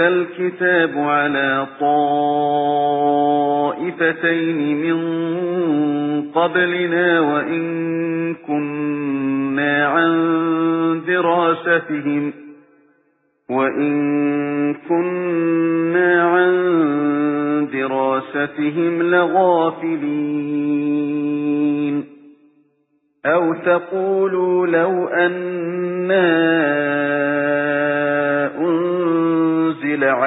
أنزل الكتاب على طائفتين من قبلنا وإن كنا عن دراستهم وَإِن كُنَّا عَن دِرَاسَتِهِمْ لَغَافِلِينَ. أَوْ تَقُولُوا لَوْ أَنَّا